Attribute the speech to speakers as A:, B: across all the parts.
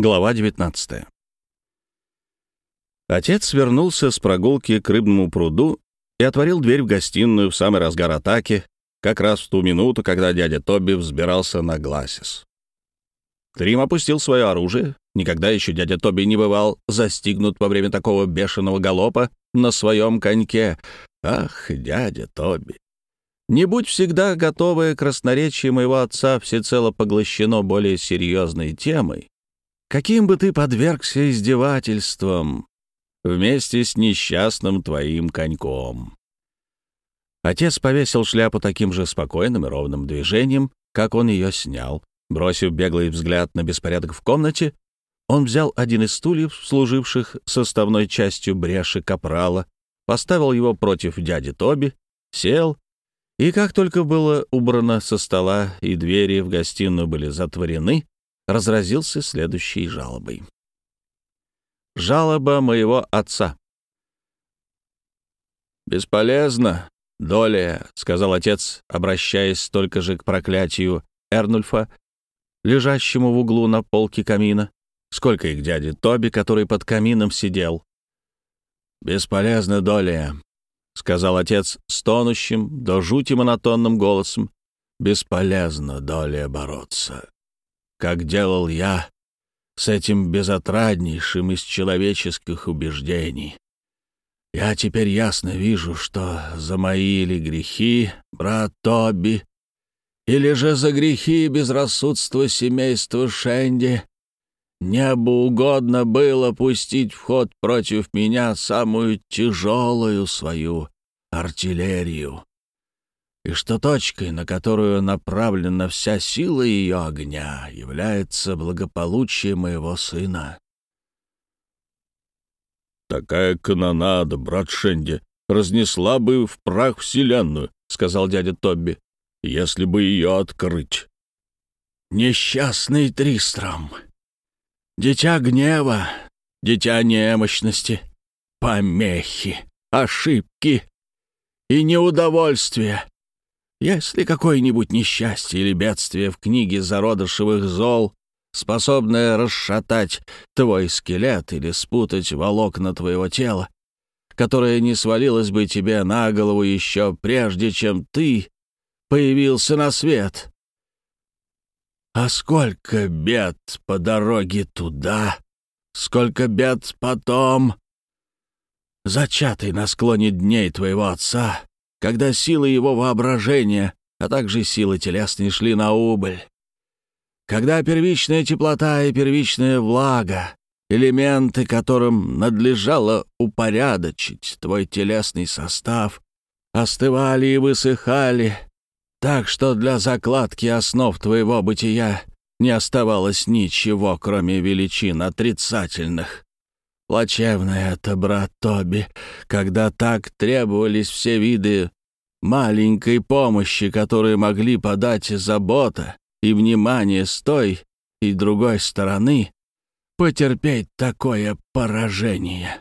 A: Глава 19 Отец вернулся с прогулки к рыбному пруду и отворил дверь в гостиную в самый разгар атаки, как раз в ту минуту, когда дядя Тоби взбирался на Гласис. Трим опустил свое оружие. Никогда еще дядя Тоби не бывал застигнут во время такого бешеного галопа на своем коньке. Ах, дядя Тоби! Не будь всегда готовое красноречие моего отца всецело поглощено более серьезной темой, каким бы ты подвергся издевательствам вместе с несчастным твоим коньком. Отец повесил шляпу таким же спокойным и ровным движением, как он ее снял. Бросив беглый взгляд на беспорядок в комнате, он взял один из стульев, служивших составной частью бреши капрала, поставил его против дяди Тоби, сел, и как только было убрано со стола и двери в гостиную были затворены, разразился следующей жалобой. Жалоба моего отца. «Бесполезно, доля», — сказал отец, обращаясь только же к проклятию Эрнульфа, лежащему в углу на полке камина. Сколько их дяди Тоби, который под камином сидел. «Бесполезно, доля», — сказал отец стонущим, до жути монотонным голосом. «Бесполезно, доля, бороться. Как делал я с этим безотраднейшим из человеческих убеждений. Я теперь ясно вижу, что за мои или грехи, брат Тоби, или же за грехи и безрассудство семейства Шенди, небу угодно было пустить в ход против меня самую тяжелую свою артиллерию, и что точкой, на которую направлена вся сила ее огня, является благополучие моего сына. «Такая канонада, брат Шенди, разнесла бы в прах вселенную», — сказал дядя Тобби если бы ее открыть. Несчастный Тристром, дитя гнева, дитя немощности, помехи, ошибки и неудовольствия. Если какое-нибудь несчастье или бедствие в книге зародышевых зол, способное расшатать твой скелет или спутать волокна твоего тела, которое не свалилось бы тебе на голову еще прежде, чем ты появился на свет. А сколько бед по дороге туда, сколько бед потом, зачатый на склоне дней твоего отца, когда силы его воображения, а также силы телесные шли на убыль, когда первичная теплота и первичная влага, элементы, которым надлежало упорядочить твой телесный состав, остывали и высыхали, так что для закладки основ твоего бытия не оставалось ничего, кроме величин отрицательных. Плачевно это, брат Тоби, когда так требовались все виды маленькой помощи, которые могли подать забота и внимание с той и другой стороны, потерпеть такое поражение.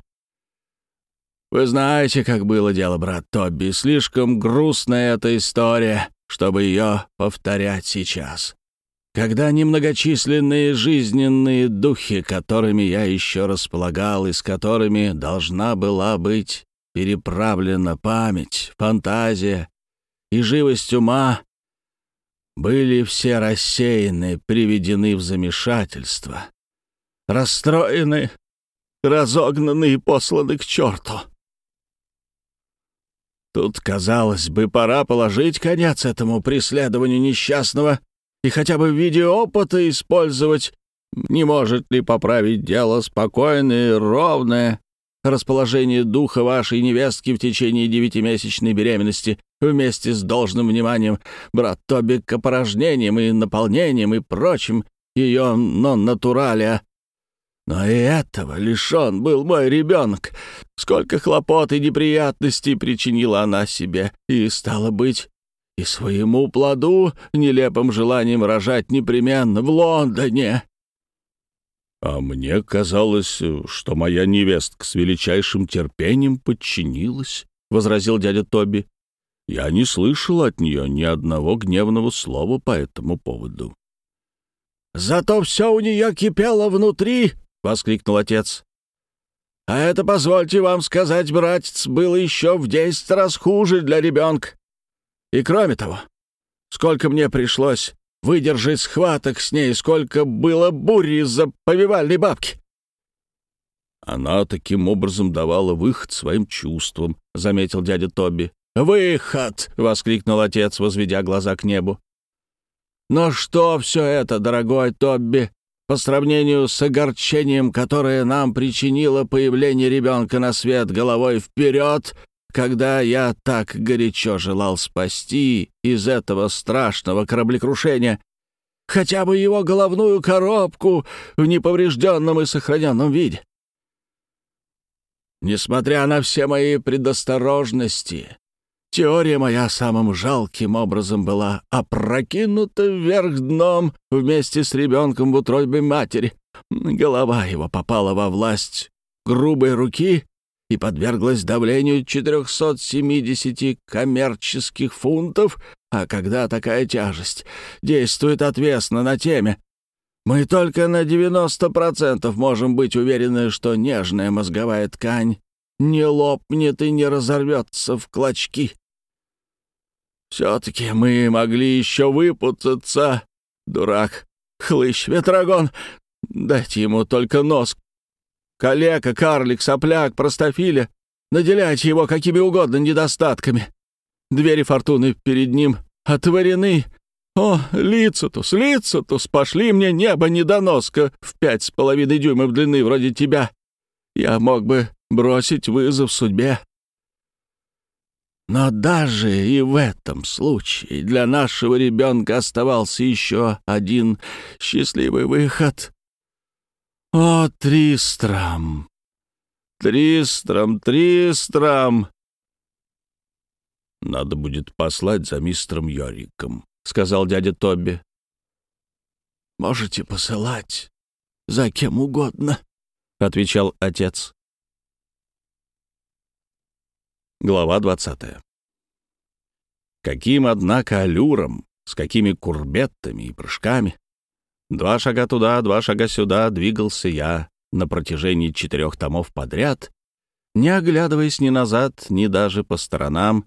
A: Вы знаете, как было дело, брат Тоби, слишком грустная эта история чтобы ее повторять сейчас. Когда немногочисленные жизненные духи, которыми я еще располагал и с которыми должна была быть переправлена память, фантазия и живость ума, были все рассеяны, приведены в замешательство, расстроены, разогнаны и посланы к черту. Тут, казалось бы, пора положить конец этому преследованию несчастного и хотя бы в виде опыта использовать, не может ли поправить дело спокойное и ровное расположение духа вашей невестки в течение девятимесячной беременности вместе с должным вниманием брат Тоби к опорожнениям и наполнением и прочим ее нон-натураля но и этого лишен был мой ребенок. Сколько хлопот и неприятностей причинила она себе, и, стало быть, и своему плоду, нелепым желанием рожать непременно в Лондоне. А мне казалось, что моя невестка с величайшим терпением подчинилась, — возразил дядя Тоби. Я не слышал от нее ни одного гневного слова по этому поводу. Зато все у нее кипело внутри!» — воскликнул отец. «А это, позвольте вам сказать, братец, было еще в десять раз хуже для ребенка. И кроме того, сколько мне пришлось выдержать схваток с ней, сколько было бури из-за повивальной бабки!» «Она таким образом давала выход своим чувствам», — заметил дядя Тоби. «Выход!» — воскликнул отец, возведя глаза к небу. «Но что все это, дорогой Тобби, по сравнению с огорчением, которое нам причинило появление ребенка на свет головой вперед, когда я так горячо желал спасти из этого страшного кораблекрушения хотя бы его головную коробку в неповрежденном и сохраненном виде. Несмотря на все мои предосторожности, Теория моя самым жалким образом была опрокинута вверх дном вместе с ребенком в утробе матери. Голова его попала во власть грубой руки и подверглась давлению 470 коммерческих фунтов, а когда такая тяжесть действует отвесно на теме, мы только на 90% можем быть уверены, что нежная мозговая ткань не лопнет и не разорвется в клочки. Все-таки мы могли еще выпутаться, дурак, хлыщ, ветрогон. Дайте ему только нос. Калека, карлик, сопляк, простофиля. Наделяйте его какими угодно недостатками. Двери фортуны перед ним отворены. О, Лицутус, Лицутус, пошли мне небо недоноска в пять с половиной дюймов длины вроде тебя. Я мог бы бросить вызов судьбе. Но даже и в этом случае для нашего ребенка оставался еще один счастливый выход. О, Тристрам! Тристрам, Тристрам! «Надо будет послать за мистером Йориком», — сказал дядя Тобби. «Можете посылать за кем угодно», — отвечал отец. Глава 20. Каким, однако, аллюром, с какими курбеттами и прыжками. Два шага туда, два шага сюда двигался я на протяжении четырех томов подряд, не оглядываясь ни назад, ни даже по сторонам,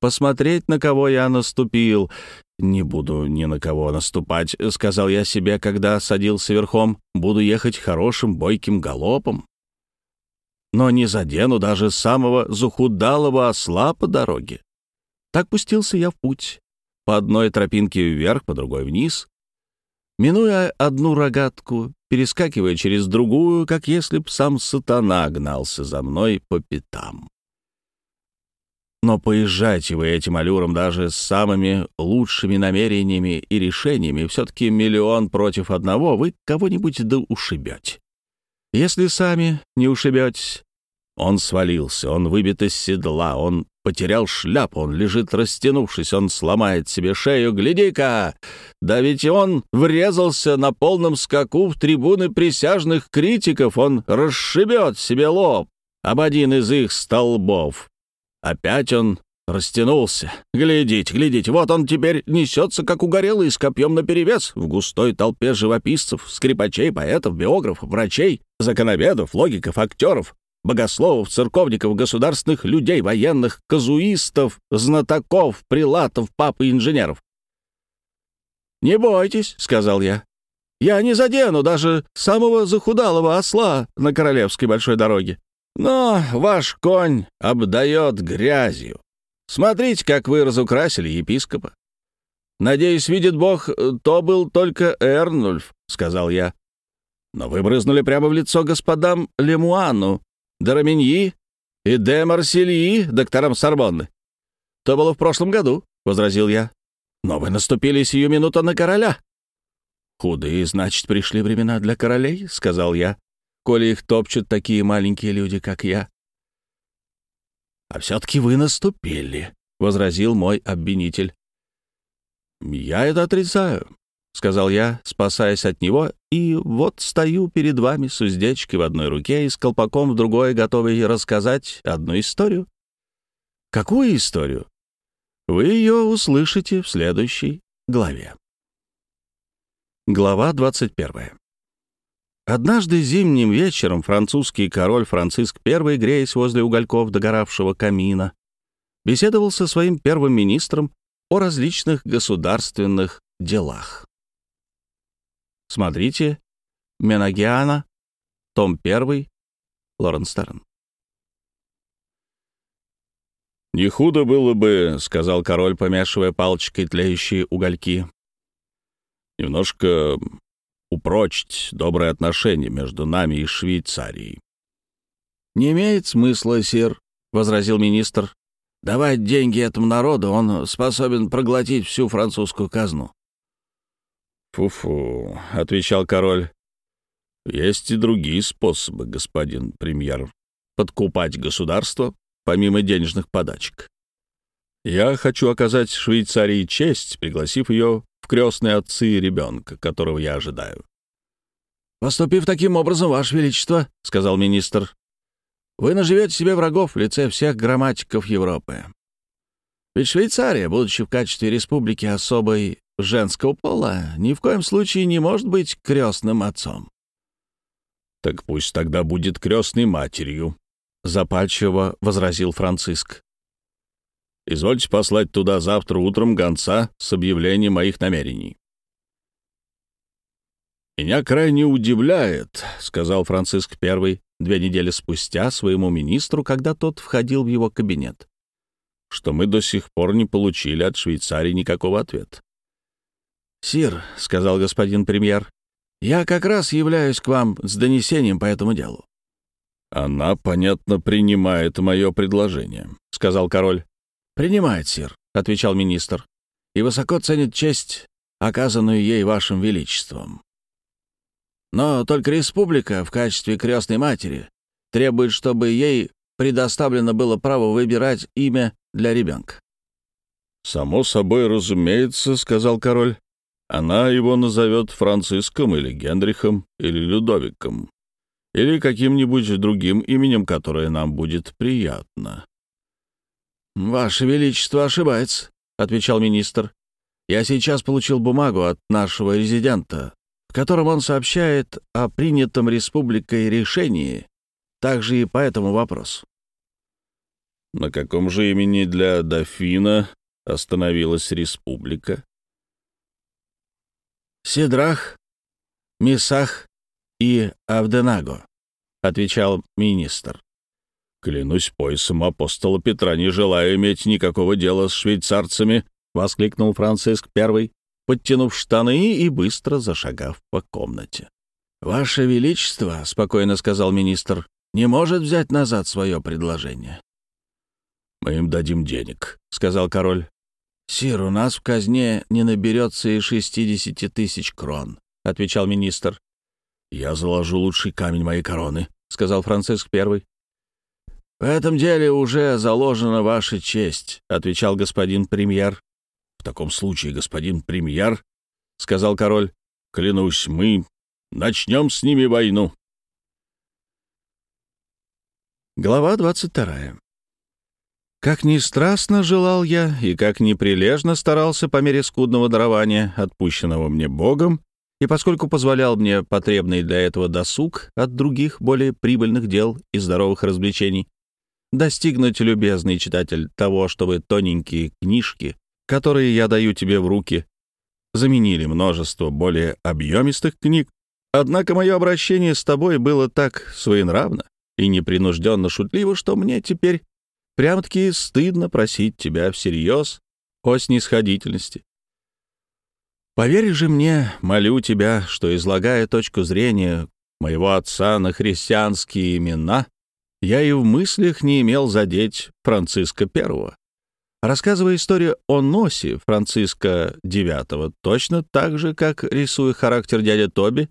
A: посмотреть, на кого я наступил. «Не буду ни на кого наступать», — сказал я себе, когда садился верхом. «Буду ехать хорошим бойким галопом, но не задену даже самого захудалого осла по дороге. Так пустился я в путь. По одной тропинке вверх, по другой вниз. Минуя одну рогатку, перескакивая через другую, как если б сам сатана гнался за мной по пятам. Но поезжайте вы этим аллюром даже с самыми лучшими намерениями и решениями, все-таки миллион против одного, вы кого-нибудь да ушибете. Если сами не ушибетесь, он свалился, он выбит из седла, он потерял шляпу, он лежит растянувшись, он сломает себе шею. Гляди-ка! Да ведь он врезался на полном скаку в трибуны присяжных критиков, он расшибет себе лоб об один из их столбов. Опять он растянулся. Глядите, глядите, вот он теперь несется, как угорелый, с копьем наперевес, в густой толпе живописцев, скрипачей, поэтов, биографов, врачей, законоведов, логиков, актеров, богословов, церковников, государственных людей, военных, казуистов, знатоков, прилатов, пап и инженеров. «Не бойтесь», — сказал я. «Я не задену даже самого захудалого осла на Королевской большой дороге. Но ваш конь обдает грязью. Смотрите, как вы разукрасили епископа. «Надеюсь, видит Бог, то был только Эрнульф», — сказал я. «Но вы брызнули прямо в лицо господам Лемуану, Дараминьи и де Марсельи, докторам Сорбонны. То было в прошлом году, — возразил я. Но вы наступили сию минуту на короля. Худые, значит, пришли времена для королей, — сказал я, коли их топчут такие маленькие люди, как я. А все-таки вы наступили, — возразил мой обвинитель. «Я это отрицаю. — сказал я, спасаясь от него, и вот стою перед вами с уздечкой в одной руке и с колпаком в другой, готовый рассказать одну историю. Какую историю? Вы ее услышите в следующей главе. Глава 21. Однажды зимним вечером французский король Франциск I, греясь возле угольков догоравшего камина, беседовал со своим первым министром о различных государственных делах. Смотрите Менагиана, том 1, Лоренс Стерн.
B: «Не худо было бы, — сказал король, помешивая палочкой тлеющие угольки, — немножко упрочить добрые отношения между нами и Швейцарией».
A: «Не имеет смысла, сир, — возразил министр. «Давать деньги этому народу, он способен проглотить всю французскую казну».
B: «Фу-фу», — отвечал король. «Есть и другие способы, господин премьер, подкупать государство помимо денежных подачек. Я хочу оказать Швейцарии честь, пригласив ее в крестные отцы ребенка, которого я ожидаю.
A: «Поступив таким образом, Ваше Величество», — сказал министр, — «вы наживете себе врагов в лице всех грамматиков Европы. Ведь Швейцария, будучи в качестве республики особой женского пола, ни в коем случае не может быть крестным отцом».
B: «Так пусть тогда будет крестной матерью», — запальчиво возразил Франциск. «Извольте послать туда завтра утром гонца с объявлением моих намерений». «Меня крайне удивляет», — сказал Франциск I две недели спустя своему министру, когда тот входил в его кабинет, «что мы до сих пор не получили от Швейцарии никакого ответа».
A: «Сир», — сказал господин премьер, — «я как раз являюсь к вам с донесением по этому делу.
B: «Она, понятно, принимает мое предложение», — сказал король.
A: «Принимает, сир», — отвечал министр, «и высоко ценит честь, оказанную ей вашим величеством. Но только республика в качестве крестной матери требует, чтобы ей предоставлено было право выбирать имя для ребенка».
B: «Само собой разумеется», — сказал король. «Она его назовет Франциском или Генрихом или Людовиком или каким-нибудь другим именем, которое нам будет приятно».
A: «Ваше Величество ошибается», — отвечал министр. «Я сейчас получил бумагу от нашего резидента, в котором он сообщает о принятом республикой решении, также и по этому вопросу».
B: «На каком же имени для дофина остановилась республика?»
A: «Седрах, Мисах и Авденаго», — отвечал министр.
B: «Клянусь поясом апостола Петра, не желаю иметь никакого дела с швейцарцами», — воскликнул Франциск I, подтянув штаны и быстро зашагав по комнате.
A: «Ваше Величество», — спокойно сказал министр, — «не может взять назад свое предложение».
B: «Мы им дадим денег», — сказал король.
A: «Сир, у нас в казне не наберется и шестидесяти тысяч крон», — отвечал министр.
B: «Я заложу лучший камень моей короны», — сказал Франциск I.
A: «В этом деле уже заложена ваша честь», — отвечал господин премьер.
B: «В таком случае, господин премьер», — сказал король, — «клянусь, мы начнем с ними войну».
A: Глава 22. Как ни страстно желал я и как неприлежно старался по мере скудного дарования, отпущенного мне Богом, и поскольку позволял мне потребный для этого досуг от других более прибыльных дел и здоровых развлечений, достигнуть, любезный читатель, того, чтобы тоненькие книжки, которые я даю тебе в руки, заменили множество более объемистых книг, однако мое обращение с тобой было так своенравно и непринужденно шутливо, что мне теперь прям-таки стыдно просить тебя всерьез о снисходительности. Поверь же мне, молю тебя, что, излагая точку зрения моего отца на христианские имена, я и в мыслях не имел задеть Франциска I. Рассказывая историю о носе Франциска IX, точно так же, как рисуя характер дяди Тоби,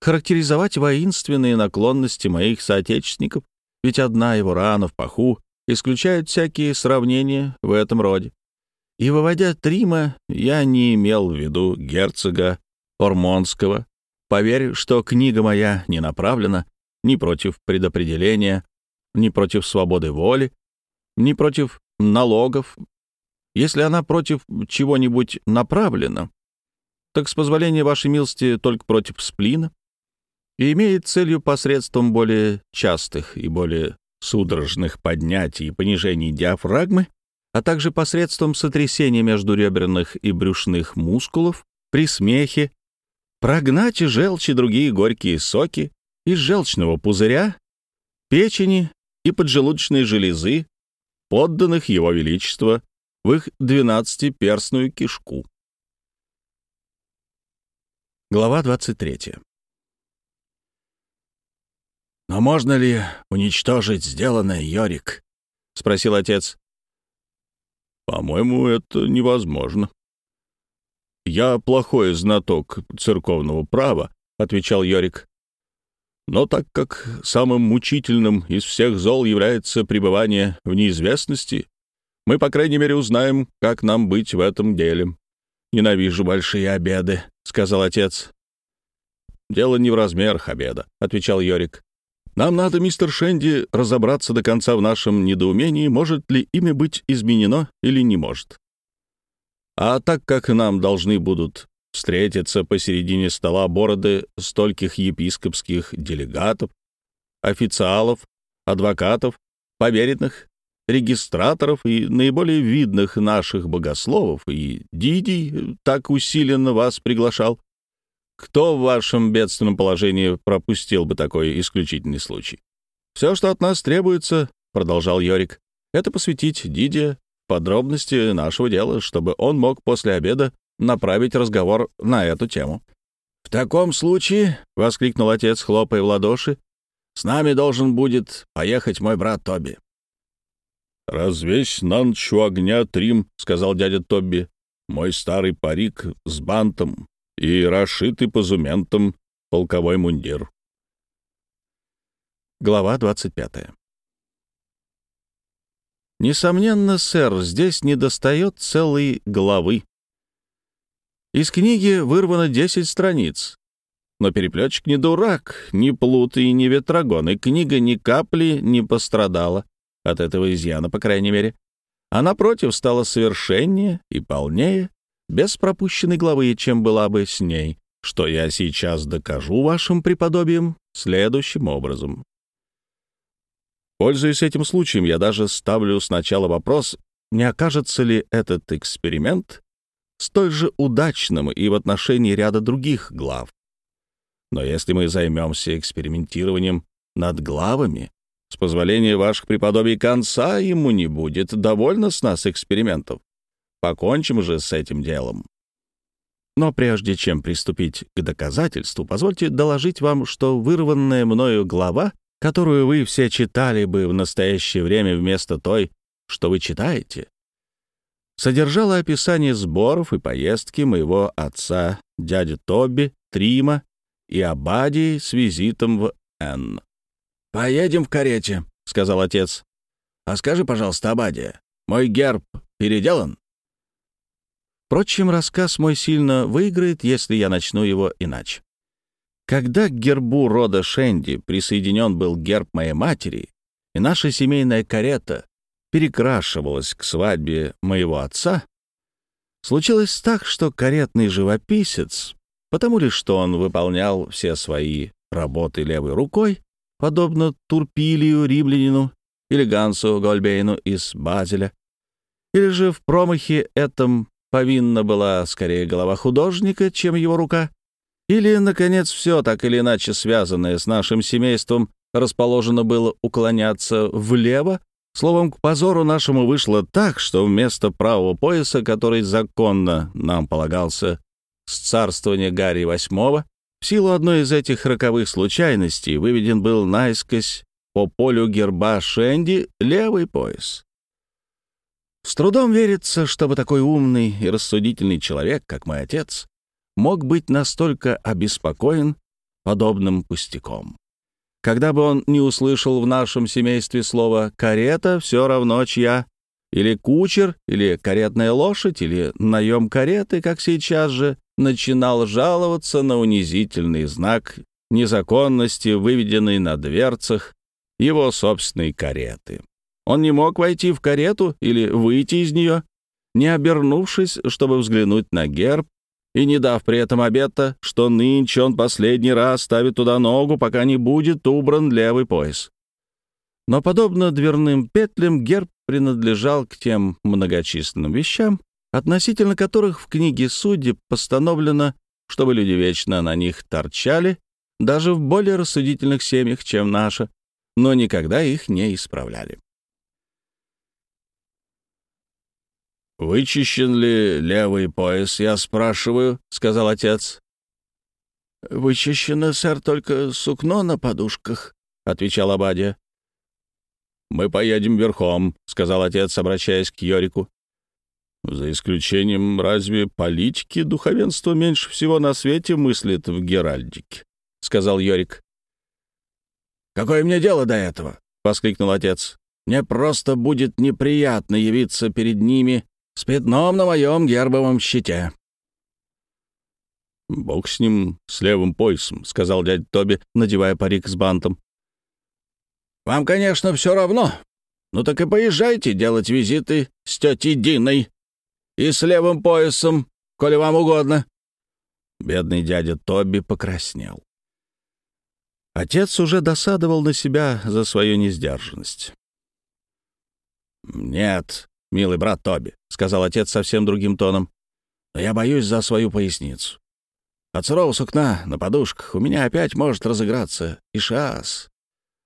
A: характеризовать воинственные наклонности моих соотечественников, ведь одна его рана в паху исключает всякие сравнения в этом роде. И, выводя Трима, я не имел в виду герцога Ормонского. Поверь, что книга моя не направлена ни против предопределения, ни против свободы воли, ни против налогов. Если она против чего-нибудь направлена,
B: так с позволения вашей милости только против сплина, и имеет целью посредством более частых и более судорожных поднятий и понижений диафрагмы, а также посредством сотрясения междуреберных и брюшных мускулов при смехе, прогнать желчь и другие горькие соки из желчного пузыря, печени и поджелудочной железы, подданных Его Величества в их двенадцатиперстную кишку. Глава 23.
A: «Но можно ли уничтожить сделанное, Йорик?» — спросил отец.
B: «По-моему, это невозможно». «Я плохой знаток церковного права», — отвечал Йорик. «Но так как самым мучительным из всех зол является пребывание в неизвестности, мы, по крайней мере, узнаем, как нам быть в этом деле».
A: «Ненавижу большие обеды», — сказал отец.
B: «Дело не в размерах обеда», — отвечал Йорик. «Нам надо, мистер Шенди, разобраться до конца в нашем недоумении, может ли имя быть изменено или не может. А так как нам должны будут встретиться посередине стола бороды стольких епископских делегатов, официалов, адвокатов, поверенных, регистраторов и наиболее видных наших богословов, и Дидий так усиленно вас приглашал, кто в вашем бедственном положении пропустил бы такой исключительный случай? Все, что от нас требуется, — продолжал Йорик, — это посвятить Дидия подробности нашего дела, чтобы он мог после обеда направить разговор на эту тему.
A: «В таком случае», — воскликнул отец, хлопая в ладоши, — «с нами должен будет поехать мой брат Тоби».
B: «Развесь на ночь огня Трим», — сказал дядя Тобби. «Мой старый парик с бантом и расшитый позументом полковой мундир».
A: Глава 25. Несомненно, сэр, здесь недостает целой главы. Из книги вырвано 10 страниц. Но переплетчик не дурак, не плут и не ветрогон, и книга ни капли не пострадала от этого изъяна, по крайней мере. А напротив, стала совершеннее и полнее, без пропущенной главы, чем была бы с ней, что я сейчас докажу вашим преподобием следующим образом. Пользуясь этим случаем, я даже ставлю сначала вопрос, не окажется ли этот эксперимент столь же удачным и в отношении ряда других глав. Но если мы займемся экспериментированием над главами, с позволения ваших преподобий конца ему не будет, довольно с нас экспериментов. Покончим же с этим делом. Но прежде чем приступить к доказательству, позвольте доложить вам, что вырванная мною глава которую вы все читали бы в настоящее время вместо той, что вы читаете, содержала описание сборов и поездки моего отца, дяди Тоби, Трима и Абадии с визитом в Н. «Поедем в карете», — сказал отец. «А скажи, пожалуйста, Абадия, мой герб переделан?» Впрочем, рассказ мой сильно выиграет, если я начну его иначе. Когда к гербу рода Шенди присоединен был герб моей матери, и наша семейная карета перекрашивалась к свадьбе моего отца, случилось так, что каретный живописец, потому ли что он выполнял все свои работы левой рукой, подобно Турпилию римлянину или Гольбейну из Базеля, или же в промахе этом повинна была скорее голова художника, чем его рука, или, наконец, все, так или иначе связанное с нашим семейством, расположено было уклоняться влево, Словом, к позору нашему вышло так, что вместо правого пояса, который законно нам полагался с царствования Гарри VIII, в силу одной из этих роковых случайностей выведен был наискось по полю герба Шенди левый пояс. С трудом верится, чтобы такой умный и рассудительный человек, как мой отец, мог быть настолько обеспокоен подобным пустяком. Когда бы он не услышал в нашем семействе слово «карета», все равно чья, или кучер, или каретная лошадь, или наем кареты, как сейчас же, начинал жаловаться на унизительный знак незаконности, выведенный на дверцах его собственной кареты. Он не мог войти в карету или выйти из нее, не обернувшись, чтобы взглянуть на герб,
B: и не дав при этом обета, что нынче он последний раз ставит туда ногу, пока не будет убран левый пояс. Но, подобно дверным петлям, герб принадлежал к тем многочисленным вещам, относительно которых в книге судеб постановлено, чтобы люди вечно на них торчали, даже в более рассудительных семьях, чем наша, но никогда их не исправляли. «Вычищен ли левый пояс, я спрашиваю?» — сказал отец.
A: «Вычищено, сэр, только сукно на подушках», — отвечал Абадия.
B: «Мы поедем верхом», — сказал отец, обращаясь к Йорику. «За исключением разве политики духовенство меньше всего на свете мыслит в Геральдике?» — сказал Йорик.
A: «Какое мне дело до этого?» — воскликнул отец. «Мне просто будет неприятно явиться перед ними с пятном на моем гербовом щите».
B: «Бог с ним, с левым поясом», — сказал дядя Тоби, надевая парик с бантом.
A: «Вам, конечно, все равно. Ну так и поезжайте делать визиты с тетей Диной и с левым поясом, коли вам угодно».
B: Бедный дядя Тоби покраснел. Отец уже досадовал на себя за свою несдержанность.
A: «Нет, милый брат Тоби», — сказал отец совсем другим тоном, «но я боюсь за свою поясницу. От сырого сукна на подушках у меня опять может разыграться ишас,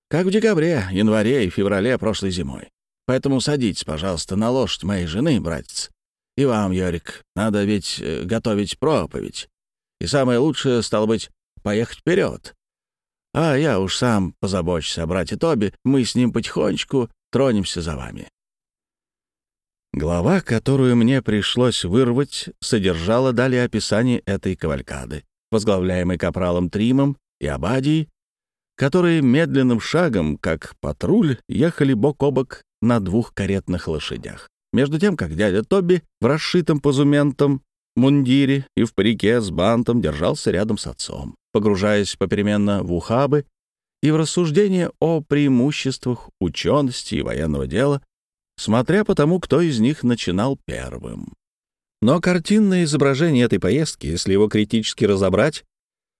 A: как в декабре, январе и феврале прошлой зимой. Поэтому садитесь, пожалуйста, на лошадь моей жены, братец. И вам, Йорик, надо ведь э, готовить проповедь. И самое лучшее, стало быть, поехать вперед. А я уж сам позабочусь о брате Тоби, мы с ним потихонечку тронемся за вами.
B: Глава, которую мне пришлось вырвать, содержала далее описание этой кавалькады, возглавляемой капралом Тримом и Абадией, которые медленным шагом, как патруль, ехали бок о бок на двух каретных лошадях. Между тем, как дядя Тоби в расшитом позументом мундире и в парике с бантом держался рядом с отцом, погружаясь попеременно в ухабы и в рассуждения о преимуществах учености и военного дела, смотря по тому, кто из них начинал первым. Но картинное изображение этой поездки, если его критически разобрать,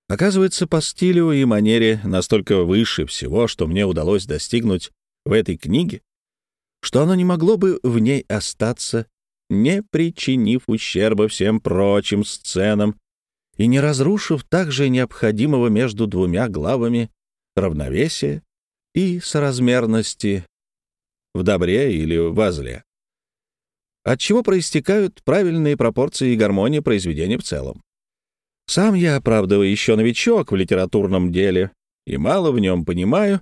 B: оказывается по стилю и манере настолько выше всего, что мне удалось достигнуть в этой книге, что оно не могло бы в ней остаться, не причинив ущерба всем прочим сценам и не разрушив также необходимого между двумя главами равновесия и соразмерности в добре или в зле, от чего проистекают правильные пропорции и гармония произведения в целом. Сам я, правда, еще новичок в литературном деле и мало в нем понимаю,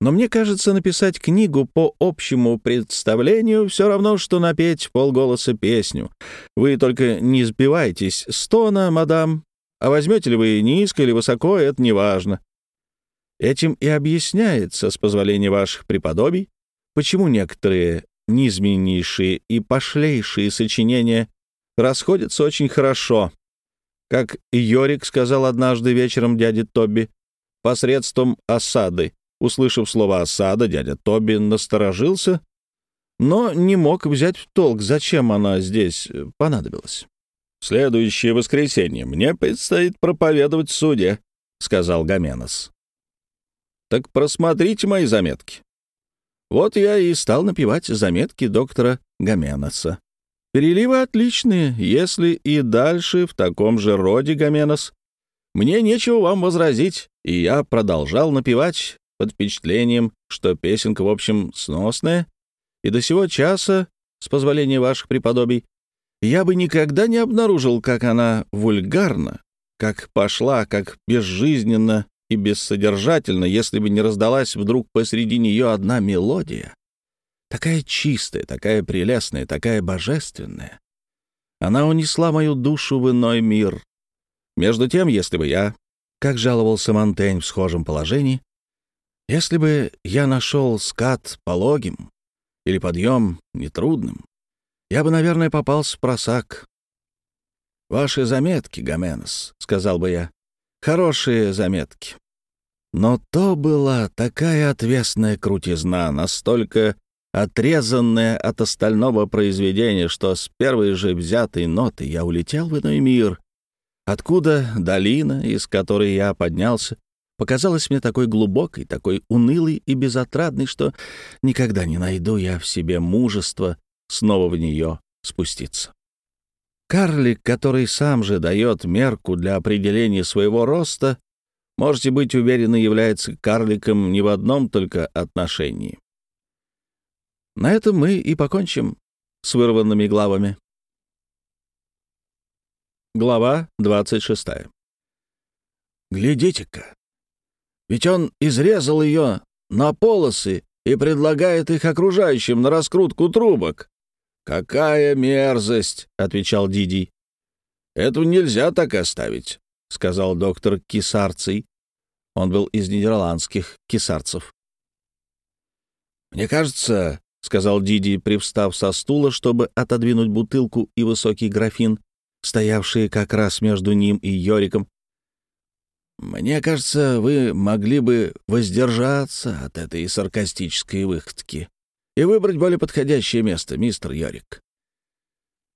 B: но мне кажется, написать книгу по общему представлению все равно, что напеть полголоса песню. Вы только не сбивайтесь с тона, мадам, а возьмете ли вы низко или высоко, это не важно. Этим и объясняется, с позволения ваших преподобий, почему некоторые низменнейшие и пошлейшие сочинения расходятся очень хорошо. Как Йорик сказал однажды вечером дяде Тоби, посредством осады. Услышав слово «осада», дядя Тоби насторожился, но не мог взять в толк, зачем она здесь понадобилась. «В следующее воскресенье мне предстоит проповедовать в суде», — сказал Гаменос. «Так просмотрите мои заметки. Вот я и стал напевать заметки доктора Гаменоса. Переливы отличные, если и дальше в таком же роде, Гаменос. Мне нечего вам возразить, и я продолжал напевать под впечатлением, что песенка, в общем, сносная, и до сего часа, с позволения ваших преподобий, я бы никогда не обнаружил, как она вульгарна, как пошла, как безжизненно и бессодержательно, если бы не раздалась вдруг посреди нее одна мелодия. Такая чистая, такая прелестная, такая божественная. Она унесла мою душу в иной мир. Между тем, если бы я, как жаловался Монтень в схожем положении, если бы я нашел скат пологим или подъем нетрудным, я бы, наверное, попался в просак. «Ваши заметки, Гоменос», — сказал бы я, Хорошие заметки. Но то была такая отвесная крутизна, настолько отрезанная от остального произведения, что с первой же взятой ноты я улетел в иной мир
A: откуда долина, из которой я поднялся, показалась мне такой глубокой, такой унылой и безотрадной, что никогда не найду я в себе мужества снова в нее спуститься. Карлик, который сам же дает мерку для определения своего роста, можете быть уверены, является карликом не в одном только отношении. На этом мы и покончим с вырванными главами. Глава 26. «Глядите-ка, ведь он изрезал ее на полосы и предлагает их окружающим на раскрутку трубок». «Какая мерзость!» — отвечал Диди. «Эту нельзя так оставить», — сказал доктор Кисарций. Он был из нидерландских кисарцев. «Мне кажется, — сказал Диди, привстав со стула, чтобы отодвинуть бутылку и высокий графин, стоявшие как раз между ним и Йориком. «Мне кажется, вы могли бы воздержаться от этой саркастической выходки и выбрать более подходящее место, мистер Йорик.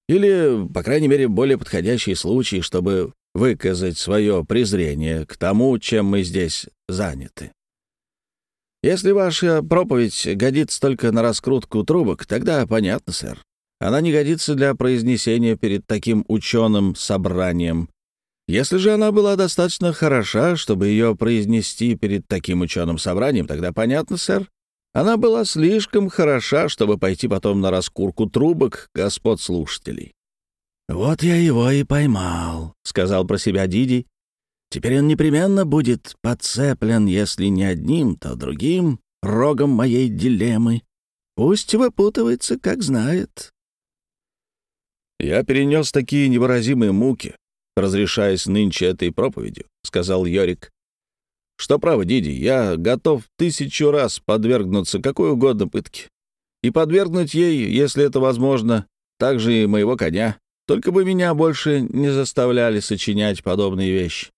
A: Или, по крайней мере, более подходящий случай, чтобы выказать свое презрение к тому, чем мы здесь заняты. Если ваша проповедь годится только на раскрутку трубок, тогда понятно, сэр. Она не годится для произнесения перед таким ученым собранием. Если же она была достаточно хороша, чтобы ее произнести перед таким ученым собранием, тогда понятно, сэр. Она была слишком хороша, чтобы пойти потом на раскурку трубок господ слушателей. «Вот я его и поймал», — сказал про себя Диди. «Теперь он непременно будет подцеплен, если не одним, то другим рогом моей дилеммы. Пусть выпутывается, как знает».
B: «Я перенес такие невыразимые муки, разрешаясь нынче этой проповедью», — сказал Йорик. «Что право, Диди, я готов тысячу раз подвергнуться какой угодно пытке. И подвергнуть ей, если это возможно, также и моего коня. Только бы меня больше не заставляли сочинять подобные вещи.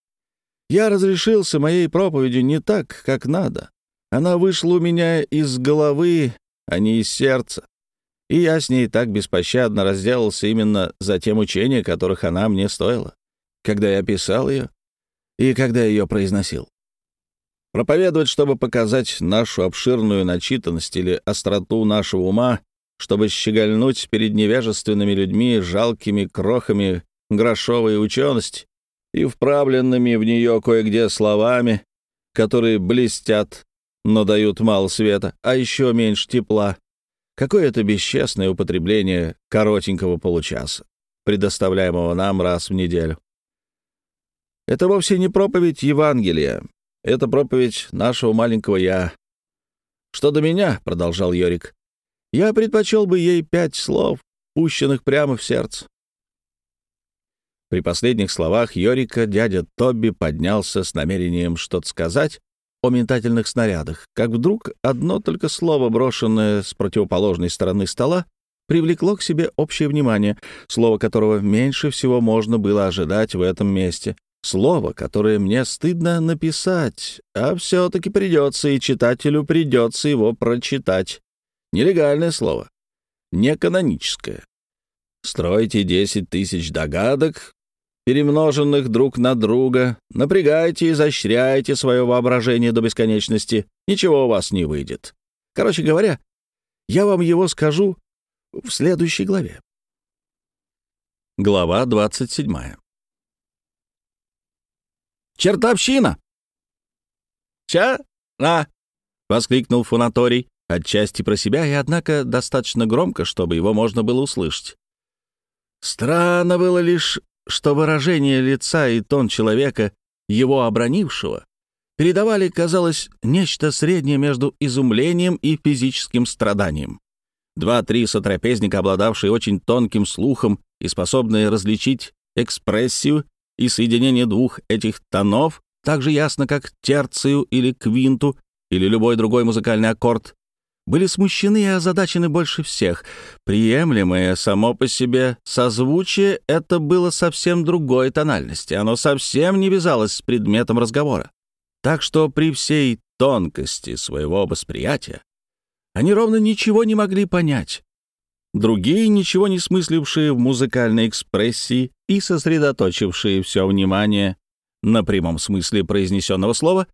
B: Я разрешился моей проповедью не так, как надо. Она вышла у меня из головы, а не из сердца. И я с ней так беспощадно разделался именно за те мучения, которых она мне стоила, когда я писал ее и когда ее произносил. Проповедовать, чтобы показать нашу обширную начитанность или остроту нашего ума, чтобы щегольнуть перед невежественными людьми жалкими крохами грошовой учености и вправленными в нее кое-где словами, которые блестят, но дают мало света, а еще меньше тепла, Какое это бесчестное употребление коротенького получаса, предоставляемого нам раз в неделю. Это вовсе не проповедь Евангелия, это проповедь нашего маленького «я». «Что до меня», — продолжал Йорик, — «я предпочел бы ей пять слов, пущенных прямо в сердце». При последних словах Йорика дядя Тобби поднялся с намерением что-то сказать, о метательных снарядах, как вдруг одно только слово, брошенное с противоположной стороны стола, привлекло к себе общее внимание, слово которого меньше всего можно было ожидать в этом месте. Слово, которое мне стыдно написать, а все-таки придется, и читателю придется его прочитать. Нелегальное слово, не каноническое. Стройте десять тысяч догадок, перемноженных друг на друга. Напрягайте и изощряйте свое воображение до бесконечности. Ничего у вас не выйдет. Короче говоря, я вам его скажу в следующей главе. Глава 27. «Чертовщина!» «Ча? А!» — воскликнул Фунаторий, отчасти про себя и, однако, достаточно громко, чтобы его можно было услышать. Странно было лишь что выражение лица и тон человека, его обронившего, передавали, казалось, нечто среднее между изумлением и физическим страданием. Два-три сотрапезника, обладавшие очень тонким слухом и способные различить экспрессию и соединение двух этих тонов так же ясно, как терцию или квинту или любой другой музыкальный аккорд, были смущены и озадачены больше всех. Приемлемое само по себе созвучие — это было совсем другой тональности, оно совсем не вязалось с предметом разговора. Так что при всей тонкости своего восприятия они ровно ничего не могли понять. Другие, ничего не смыслившие в музыкальной экспрессии и сосредоточившие все внимание на прямом смысле произнесенного слова,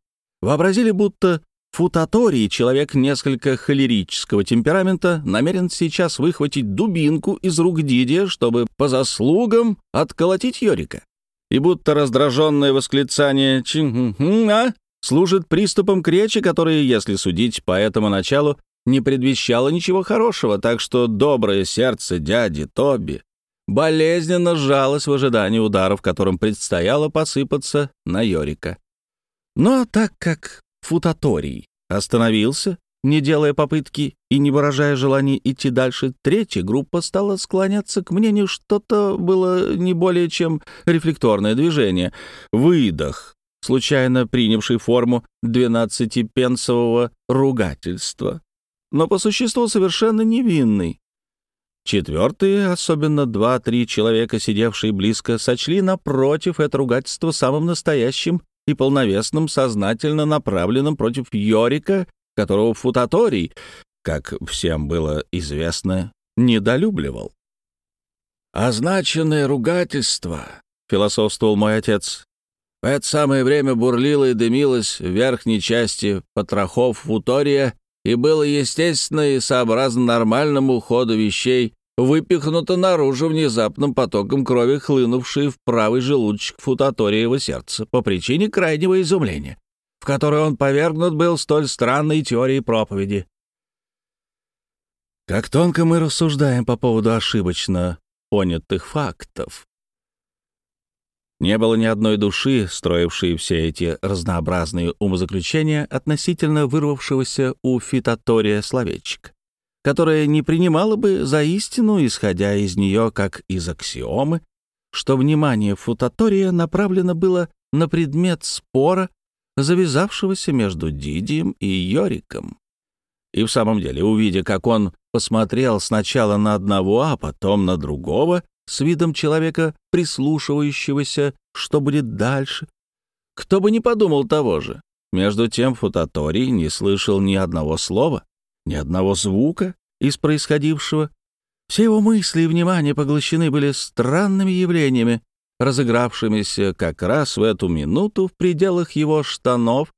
B: вообразили, будто Футаторий, человек несколько холерического темперамента, намерен сейчас выхватить дубинку из рук Дидия, чтобы по заслугам отколотить Йорика. И будто раздраженное восклицание «чин-а» служит приступом к речи, который, если судить по этому началу, не предвещало ничего хорошего, так что доброе сердце дяди Тоби болезненно сжалось в ожидании ударов, которым предстояло посыпаться на Йорика. Но так как Футаторий остановился, не делая попытки и не выражая желания идти дальше, третья группа стала склоняться к мнению, что-то было не более чем рефлекторное движение, выдох, случайно принявший форму двенадцатипенсового ругательства но по существу совершенно невинный. Четвертые, особенно два-три человека, сидевшие близко, сочли напротив это ругательство самым настоящим и полновесным, сознательно направленным против Йорика, которого Футаторий, как всем было известно, недолюбливал. «Означенное ругательство», — философствовал мой отец, — в это самое время бурлило и дымилось в верхней части потрохов Футория и было естественно и сообразно нормальному ходу вещей выпихнуто наружу внезапным потоком крови, хлынувшей в правый желудочек футаториева сердца по причине крайнего изумления, в которое он повергнут был столь странной теорией проповеди. Как тонко мы рассуждаем по поводу ошибочно понятых фактов. Не было ни одной души, строившей все эти разнообразные умозаключения относительно вырвавшегося у фитотория словечек, которое не принимало бы за истину, исходя из нее как из аксиомы, что внимание футатория направлено было на предмет спора, завязавшегося между Дидием и Йориком. И в самом деле, увидя, как он посмотрел сначала на одного, а потом на другого, с видом человека, прислушивающегося, что будет дальше. Кто бы не подумал того же. Между тем Футаторий не слышал ни одного слова, ни одного звука из происходившего. Все его мысли и внимание поглощены были странными явлениями, разыгравшимися как раз в эту минуту в пределах его штанов,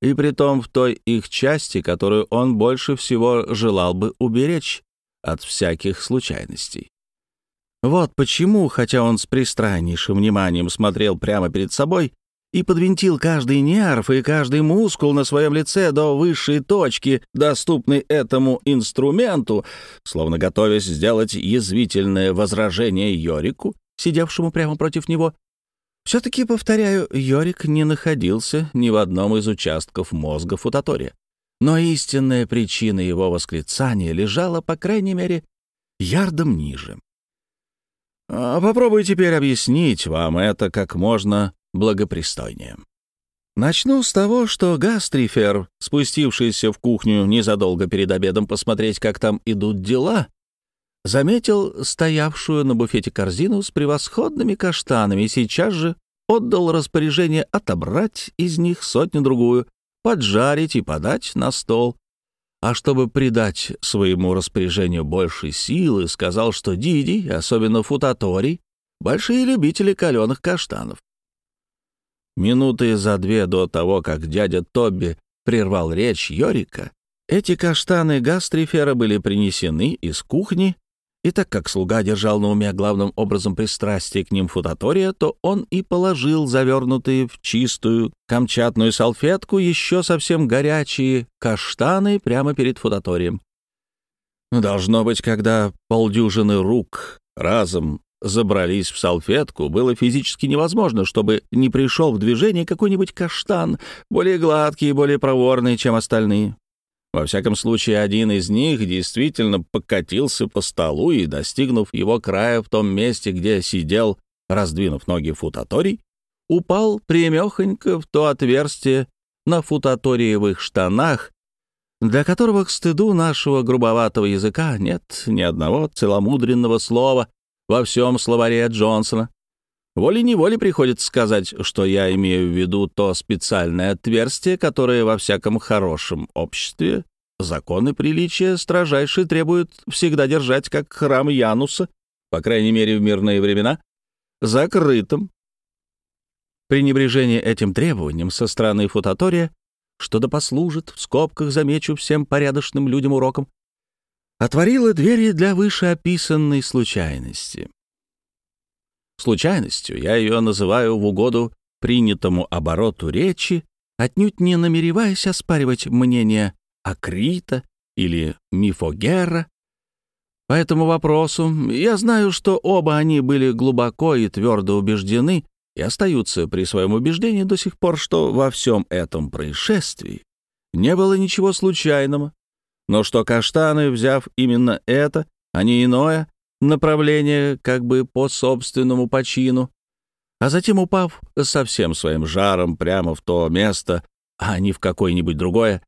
B: и притом в той их части, которую он больше всего желал бы уберечь от всяких случайностей. Вот почему, хотя он с пристраннейшим вниманием смотрел прямо перед собой и подвинтил каждый нерв и каждый мускул на своем лице до высшей точки, доступной этому инструменту, словно готовясь сделать язвительное возражение Йорику, сидевшему прямо против него, все-таки, повторяю, Йорик не находился ни в одном из участков мозга Футатория. Но истинная причина его восклицания лежала, по крайней мере, ярдом ниже. А попробую теперь объяснить вам это как можно благопристойнее. Начну с того, что Гастрифер, спустившийся в кухню незадолго перед обедом посмотреть, как там идут дела, заметил стоявшую на буфете корзину с превосходными каштанами и сейчас же отдал распоряжение отобрать из них сотню-другую, поджарить и подать на стол, а чтобы придать своему распоряжению больше силы, сказал, что Диди, особенно Футаторий, большие любители каленых каштанов. Минуты за две до того, как дядя Тобби прервал речь Йорика, эти каштаны гастрифера были принесены из кухни и так как слуга держал на уме главным образом пристрастие к ним футатория, то он и положил завернутые в чистую камчатную салфетку еще совсем горячие каштаны прямо перед футаторием. Должно быть, когда полдюжины рук разом забрались в салфетку, было физически невозможно, чтобы не пришел в движение какой-нибудь каштан, более гладкий и более проворный, чем остальные. Во всяком случае, один из них действительно покатился по столу и, достигнув его края в том месте, где сидел, раздвинув ноги футаторий, упал прямехонько в то отверстие на футаториевых штанах, для которого к стыду нашего грубоватого языка нет ни одного целомудренного слова во всем словаре Джонсона. Волей-неволей приходится сказать, что я имею в виду то специальное отверстие, которое во всяком хорошем обществе
A: законы приличия строжайше требуют всегда держать, как храм Януса, по крайней мере в мирные времена, закрытым. Пренебрежение этим требованием со стороны футатория, что да послужит, в скобках замечу всем порядочным людям уроком, отворило двери для вышеописанной случайности. Случайностью я ее называю в угоду принятому обороту речи, отнюдь не намереваясь оспаривать мнение Акрита или Мифогера. По этому вопросу я знаю, что оба они были глубоко и твердо убеждены и остаются при своем убеждении до сих пор, что во всем этом происшествии не было ничего случайного, но что каштаны, взяв именно это, а не иное, направление как бы по собственному почину, а затем, упав со всем своим жаром прямо в то место, а не в какое-нибудь другое,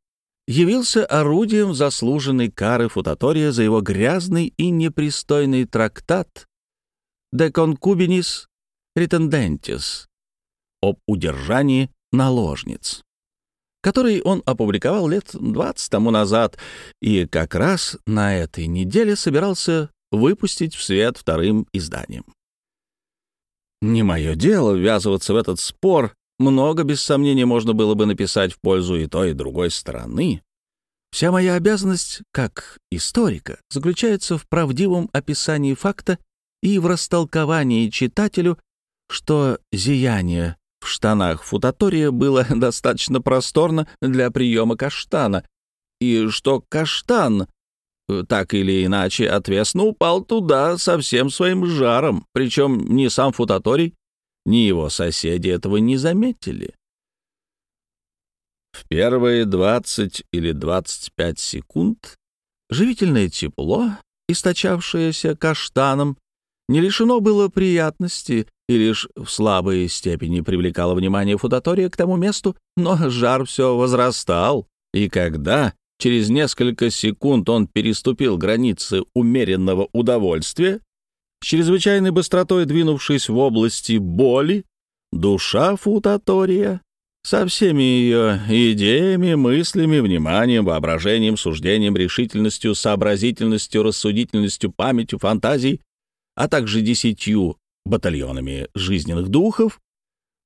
A: явился орудием заслуженной кары Футатория за его грязный и непристойный трактат «De concubinis retendentis» об удержании наложниц, который он опубликовал лет 20 тому назад и как раз на этой неделе собирался выпустить в свет вторым изданием. Не мое дело ввязываться в этот спор, много, без сомнения, можно было бы написать в пользу и той, и другой стороны. Вся моя обязанность, как историка, заключается в правдивом описании факта и в растолковании читателю, что зияние в штанах футатория было достаточно просторно для приема каштана, и что каштан так или иначе отвесно упал туда со всем своим жаром, причем ни сам Футаторий, ни его соседи этого не заметили. В первые 20 или 25 секунд живительное тепло, источавшееся каштаном, не лишено было приятности и лишь в слабой степени привлекало внимание Футатория к тому месту, но жар все возрастал, и когда через несколько секунд он переступил границы умеренного удовольствия, с чрезвычайной быстротой двинувшись в области боли, душа Футатория со всеми ее идеями, мыслями, вниманием, воображением, суждением, решительностью, сообразительностью, рассудительностью, памятью, фантазией, а также десятью батальонами жизненных духов,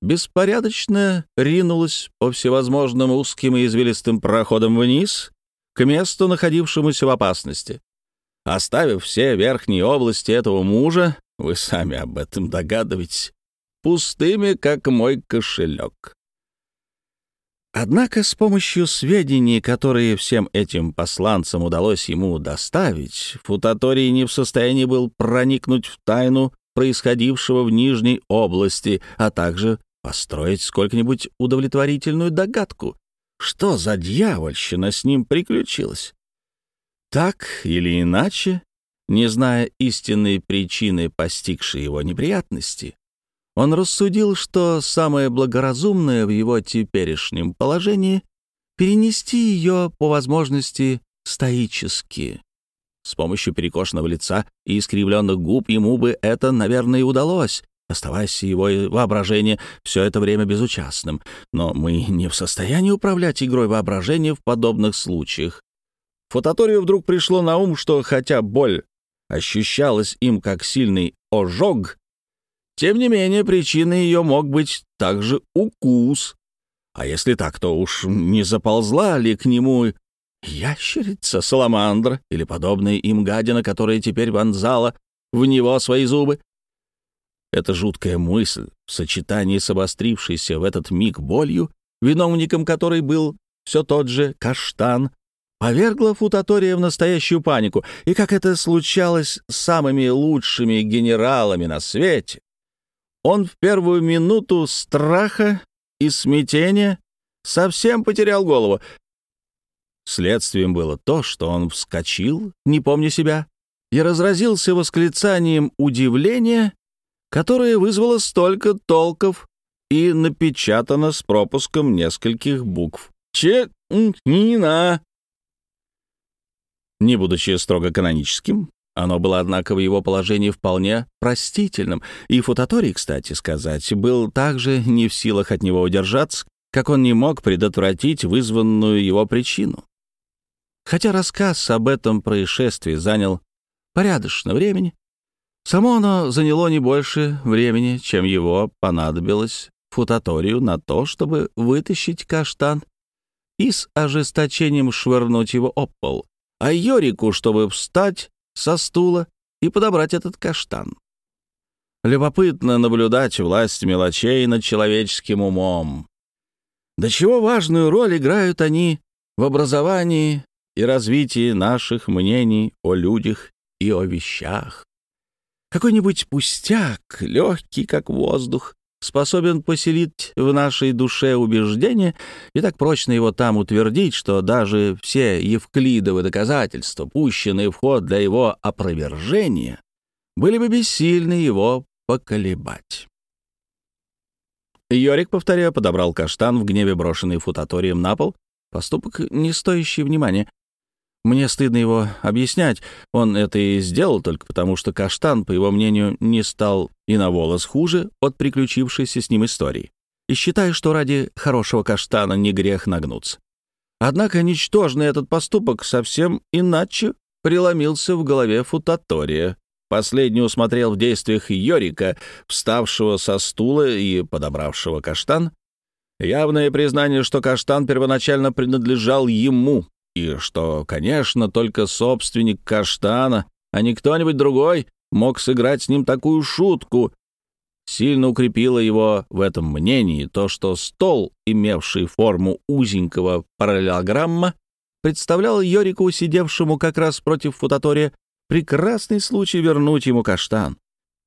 A: беспорядочно ринулась по всевозможным узким и извилистым проходам вниз, к месту, находившемуся в опасности. Оставив все верхние области этого мужа, вы сами об этом догадываетесь, пустыми, как мой кошелек. Однако с помощью сведений, которые всем этим посланцам удалось ему доставить, Футаторий не в состоянии был проникнуть в тайну происходившего в Нижней области, а также построить сколько-нибудь удовлетворительную догадку, что за дьявольщина с ним приключилась? Так или иначе, не зная истинной причины постигшей его неприятности, он рассудил, что самое благоразумное в его теперешнем положении — перенести ее по возможности стоически. С помощью перекошенного лица и искривленных губ ему бы это, наверное, и удалось, оставаясь его воображение все это время безучастным. Но мы не в состоянии управлять игрой воображения в подобных случаях. Фототорию вдруг пришло на ум, что хотя боль ощущалась им как сильный ожог, тем не менее причиной ее мог быть также укус. А если так, то уж не заползла ли к нему ящерица, саламандра или подобная им гадина, которая теперь вонзала в него свои зубы? Эта жуткая мысль в сочетании с обострившейся в этот миг болью, виновником которой был все тот же каштан, повергла Футатория в настоящую панику, и как это случалось с самыми лучшими генералами на свете, он в первую минуту страха и смятения совсем потерял голову. Следствием было то, что он вскочил, не помня себя, и разразился восклицанием удивления которое вызвало столько толков и напечатано с пропуском нескольких букв. Че-нина. Не будучи строго каноническим, оно было, однако, в его положении вполне простительным, и Футаторий, кстати сказать, был также не в силах от него удержаться, как он не мог предотвратить вызванную его причину. Хотя рассказ об этом происшествии занял порядочно времени, само оно заняло не больше времени, чем его понадобилось футаторию на то, чтобы вытащить каштан и с ожесточением швырнуть его об пол, а Йорику, чтобы встать со стула и подобрать этот каштан. Любопытно наблюдать власть мелочей над человеческим умом. До чего важную роль играют они в образовании и развитии наших мнений о людях и о вещах. Какой-нибудь пустяк, легкий, как воздух, способен поселить в нашей душе убеждение и так прочно его там утвердить, что даже все евклидовы доказательства, пущенные в ход для его опровержения, были бы бессильны его поколебать. Йорик, повторяю, подобрал каштан в гневе, брошенный футаторием на пол. Поступок, не стоящий внимания. Мне стыдно его объяснять. Он это и сделал только потому, что Каштан, по его мнению, не стал и на волос хуже от приключившейся с ним истории. И считаю, что ради хорошего Каштана не грех нагнуться. Однако ничтожный этот поступок совсем иначе преломился в голове Футатория. Последний усмотрел в действиях Йорика, вставшего со стула и подобравшего каштан, явное признание, что каштан первоначально принадлежал ему, и что, конечно, только собственник каштана, а не кто-нибудь другой, мог сыграть с ним такую шутку. Сильно укрепило его в этом мнении то, что стол, имевший форму узенького параллелограмма, представлял Йорику, сидевшему как раз против футатория, прекрасный случай вернуть ему каштан.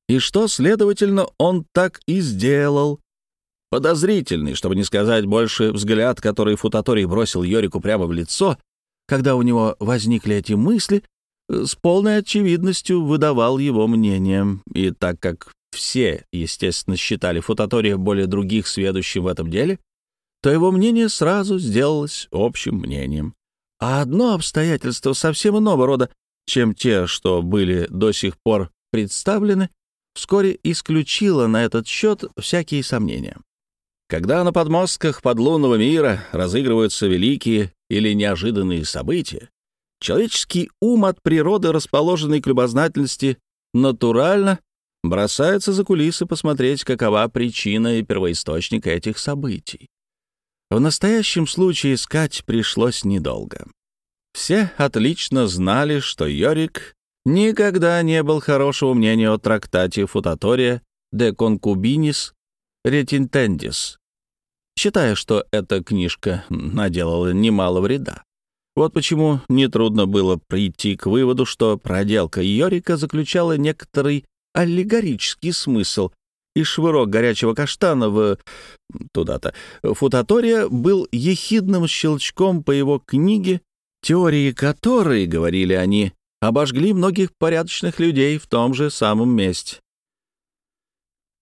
A: И что, следовательно, он так и сделал. Подозрительный, чтобы не сказать больше, взгляд, который футаторий бросил Йорику прямо в лицо, когда у него возникли эти мысли, э, с полной очевидностью выдавал его мнение. И так как все, естественно, считали Футатория более других сведущим в этом деле, то его мнение сразу сделалось общим мнением. А одно обстоятельство совсем иного рода, чем те, что были до сих пор представлены, вскоре исключило на этот счет всякие сомнения. Когда на подмостках подлунного мира разыгрываются великие или неожиданные события, человеческий ум от природы, расположенный к любознательности, натурально бросается за кулисы посмотреть, какова причина и первоисточник этих событий. В настоящем случае искать пришлось недолго. Все отлично знали, что Йорик никогда не был хорошего мнения о трактате Футатория de Concubinis Retintendis, считая, что эта книжка наделала немало вреда. Вот почему нетрудно было прийти к выводу, что проделка Йорика заключала некоторый аллегорический смысл, и швырок горячего каштана в... туда-то. Футатория был ехидным щелчком по его книге, теории которой, говорили они, обожгли многих порядочных людей в том же самом месте.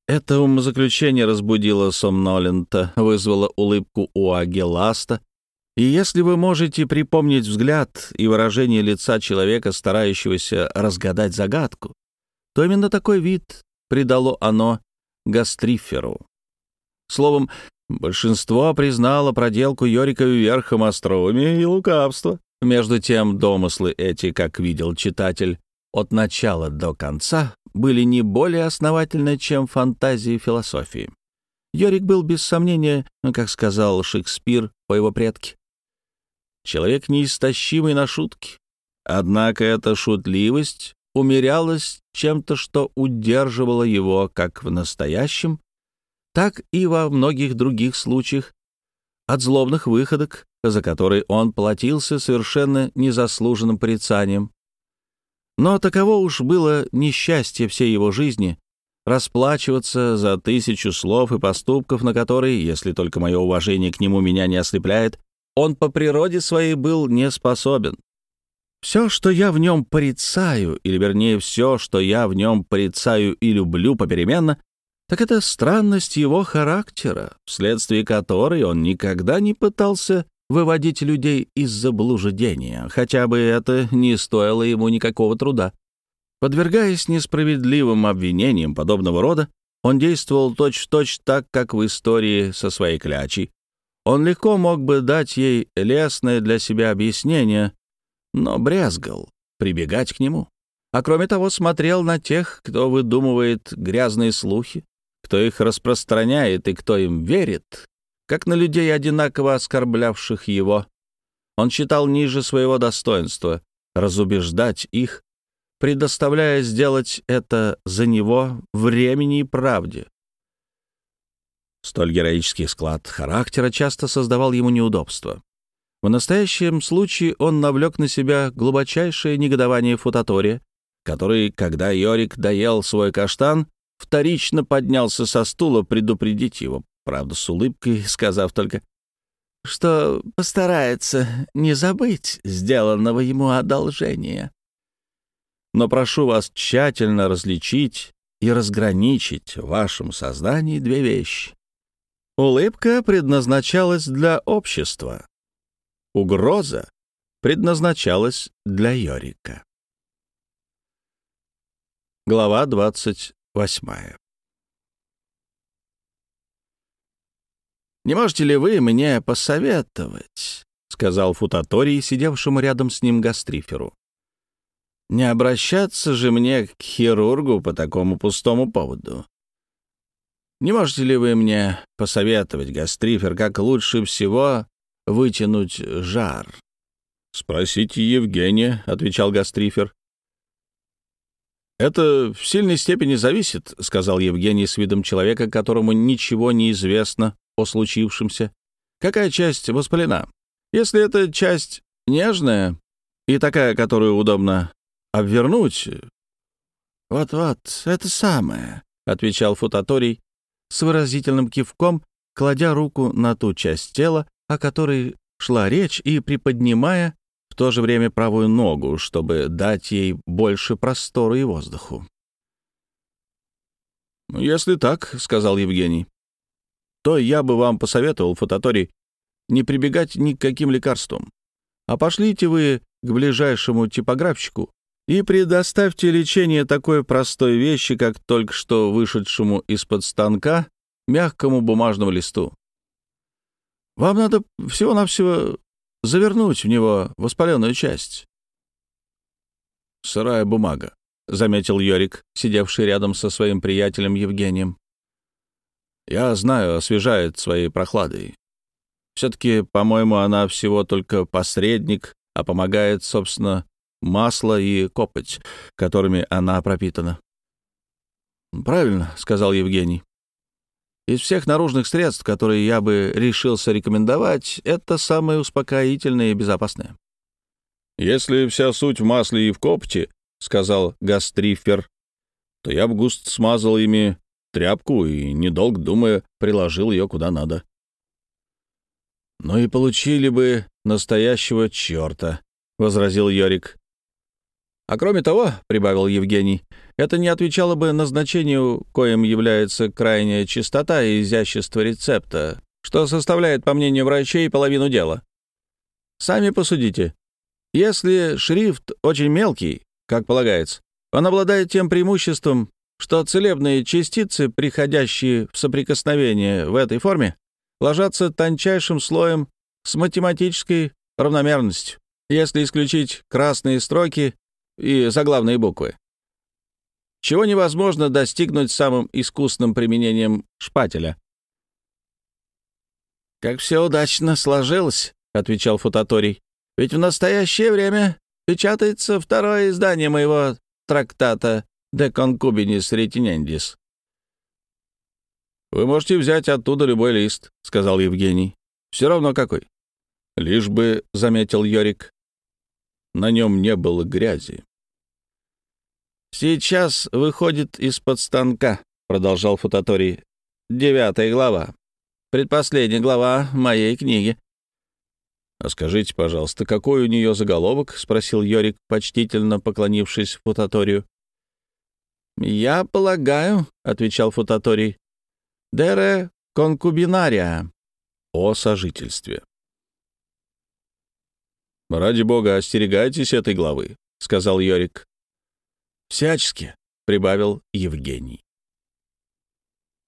A: Это умозаключение разбудило Сомнолента, вызвало улыбку у Агеласта, и если вы можете припомнить взгляд и выражение лица человека, старающегося разгадать загадку, то именно такой вид придало оно Гастриферу. Словом, большинство признало проделку Йорика верхом остроумия и лукавства. Между тем, домыслы эти, как видел читатель, от начала до конца были не более основательны, чем фантазии философии. Йорик был, без сомнения, ну, как сказал Шекспир по его предке, человек неистощимый на шутки. Однако эта шутливость умерялась чем-то, что удерживало его как в настоящем, так и во многих других случаях от злобных выходок, за которые он платился совершенно незаслуженным порицанием. Но таково уж было несчастье всей его жизни — расплачиваться за тысячу слов и поступков, на которые, если только мое уважение к нему меня не ослепляет, он по природе своей был не способен. Все, что я в нем порицаю, или вернее все, что я в нем порицаю и люблю попеременно, так это странность его характера, вследствие которой он никогда не пытался выводить людей из заблуждения, хотя бы это не стоило ему никакого труда. Подвергаясь несправедливым обвинениям подобного рода, он действовал точь-в-точь -точь так, как в истории со своей клячей. Он легко мог бы дать ей лестное для себя объяснение, но брезгал прибегать к нему. А кроме того, смотрел на тех, кто выдумывает грязные слухи, кто их распространяет и кто им верит, как на людей, одинаково оскорблявших его. Он считал ниже своего достоинства разубеждать их, предоставляя сделать это за него времени и правде. Столь героический склад характера часто создавал ему неудобства. В настоящем случае он навлек на себя глубочайшее негодование Футатория, который, когда Йорик доел свой каштан, вторично поднялся со стула предупредить его, правда, с улыбкой, сказав только, что постарается не забыть сделанного ему одолжения. Но прошу вас тщательно различить и разграничить в вашем сознании две вещи. Улыбка предназначалась для общества, Угроза предназначалась для Йорика. Глава 28 «Не можете ли вы мне посоветовать?» — сказал Футаторий, сидевшему рядом с ним Гастриферу. «Не обращаться же мне к хирургу по такому пустому поводу. Не можете ли вы мне посоветовать, Гастрифер, как лучше всего вытянуть жар. «Спросите Евгения», — отвечал Гастрифер. «Это в сильной степени зависит», — сказал Евгений с видом человека, которому ничего не известно о случившемся. «Какая часть воспалена? Если эта часть нежная и такая, которую удобно обвернуть...» «Вот-вот, это самое», — отвечал Футаторий с выразительным кивком, кладя руку на ту часть тела, о которой шла речь, и приподнимая в то же время правую ногу, чтобы дать ей больше простору и воздуху. «Ну, «Если так, — сказал Евгений, — то я бы вам посоветовал, Фототорий, не прибегать ни к каким лекарствам, а пошлите вы к ближайшему типографщику и предоставьте лечение такой простой вещи, как только что вышедшему из-под станка мягкому бумажному листу. Вам надо всего-навсего завернуть в него воспаленную часть. «Сырая бумага», — заметил Йорик, сидевший рядом со своим приятелем Евгением. «Я знаю, освежает своей прохладой. Все-таки, по-моему, она всего только посредник, а помогает, собственно, масло и копоть, которыми она пропитана». «Правильно», — сказал Евгений. Из всех наружных средств, которые я бы решился рекомендовать, это самое успокоительное и безопасное. «Если вся суть в масле и в копте, — сказал Гастрифер, — то я бы густ смазал ими тряпку и, недолго думая, приложил ее куда надо. «Ну и получили бы настоящего черта», — возразил Йорик. «А кроме того, — прибавил Евгений, это не отвечало бы назначению, коим является крайняя чистота и изящество рецепта, что составляет, по мнению врачей, половину дела. Сами посудите. Если шрифт очень мелкий, как полагается, он обладает тем преимуществом, что целебные частицы, приходящие в соприкосновение в этой форме, ложатся тончайшим слоем с математической равномерностью, если исключить красные строки и заглавные буквы чего невозможно достигнуть самым искусным применением шпателя. «Как все удачно сложилось», — отвечал Футаторий. «Ведь в настоящее время печатается второе издание моего трактата «De concubinis retinendis». «Вы можете взять оттуда любой лист», — сказал Евгений. «Все равно какой». «Лишь бы», — заметил Йорик, — «на нем не было грязи». «Сейчас выходит из-под станка», — продолжал Футаторий. «Девятая глава. Предпоследняя глава моей книги». «А скажите, пожалуйста, какой у нее заголовок?» — спросил Йорик, почтительно поклонившись Футаторию. «Я полагаю», — отвечал Футаторий, — «дере конкубинария» — о сожительстве. «Ради бога, остерегайтесь этой главы», — сказал Йорик. «Всячески», — прибавил Евгений.